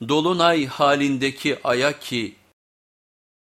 dolunay halindeki aya ki